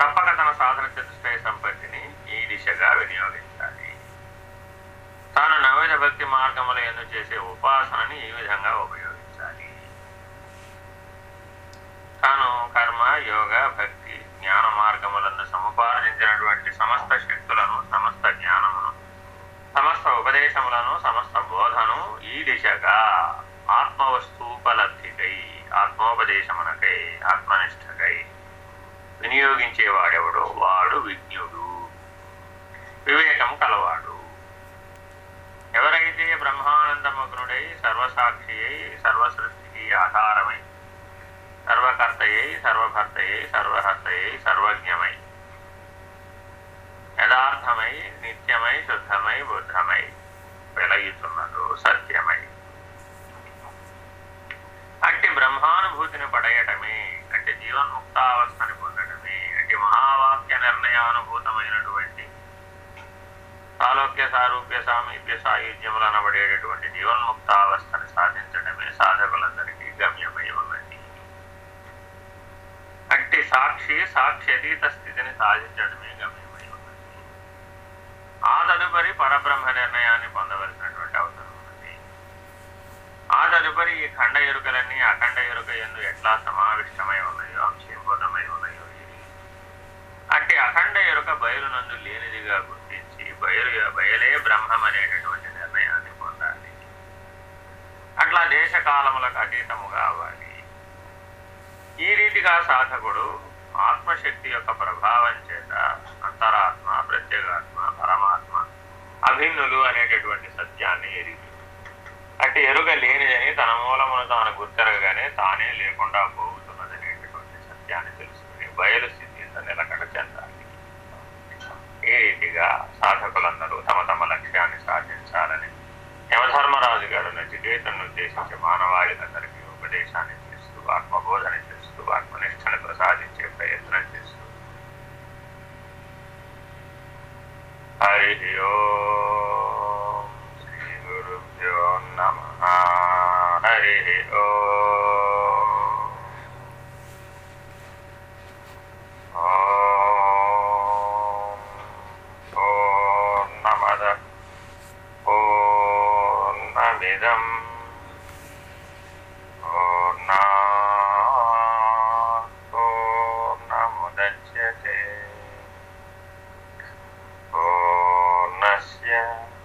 తప్పక తన సాధన చతుష్టయ సంపత్తిని ఈ దిశగా వినియోగించాలి. తాను నవీన భక్తి మార్గముల ఎందు చేసే ఉపాసనని ఈ విధంగా ఉపయోగించాలి. తాను కర్మ యోగ భక్తి జ్ఞాన మార్గములను సముపార్జించినటువంటి సమస్త శక్తులను సమస్త జ్ఞానమును సమస్త ఉపదేశములను సమస్త బోధను ఈ దిశగా ఆత్మవస్తుపలబ్ధికై ఆత్మోపదేశమునకై ఆత్మనిష్టకై వినియోగించేవాడెవడో వాడు విజ్ఞుడు. వివేకం కలవాడు. ఎవరైతే బ్రహ్మానందమగ్నుడై సర్వసాక్షి అయి సర్వసృష్టికి ఆధారమై సర్వకర్తయై సర్వభర్తయై సర్వహర్తయై సర్వజ్ఞమై యథార్థమై నిత్యమై శుద్ధమై బుద్ధమై వెలయుతున్నదు సత్యమై. అట్టి బ్రహ్మానుభూతిని పడయటమే అంటే జీవన్ముక్తావస్థని పొందడమే అంటే మహావాక్య నిర్ణయానుభూతమైనటువంటి సాలోక్య సారూప్య సామీప్య సాయుధ్యములు అనబడేటటువంటి జీవన్ముక్తావస్థని సాధించడమే సాధకులందరికీ గమ్యమై ఉన్నది. అట్టి సాక్షి సాక్షి అతీత స్థితిని సాధించడమే గమ్యమై ఉన్నది. ఆ తదుపరి పరబ్రహ్మ నిర్ణయాన్ని పొందవలసినటువంటి అవసరం ఉన్నది. ఆ తదుపరి ఈ ఖండ ఎరుకలన్నీ అఖండ ఎరుక ఎందు ఎట్లా సమావిష్టమై ఉన్నాయి అంశీభూతమై ఉన్నాయో ఇది అట్టి అఖండ ఎరుక బయలునందు లేనిదిగా గుర్తించి బయలు బయలే బ్రహ్మం అనేటటువంటి నిర్ణయాన్ని పొందాలి అట్లా కాలములకు అతీతము కావాలి ఈ రీతిగా సాధకుడు ఆత్మశక్తి యొక్క ప్రభావం చేత అంతరాత్మ ప్రత్యేగాత్మ పరమాత్మ అభిన్నులు అనేటటువంటి సత్యాన్ని ఎరిగి అంటే ఎరుగ లేనిదని తన మూలమును తాను గుర్తెరగగానే తానే లేకుండా పోగుతున్నదనేటటువంటి సత్యాన్ని తెలుసుకుని బయలుస్థితి నిలకడ చెందాలి. ఈ రీతిగా సాధకులందరూ తమ తమ లక్ష్యాన్ని యమధర్మరాజు గారు నచికేతను మానవాళి అందరికీ ఉపదేశాన్ని చేస్తూ ఆత్మబోధన చేస్తూ ఆత్మనిష్టను ప్రసాదించే ప్రయత్నం చేస్తూ. హరి ఓం uh,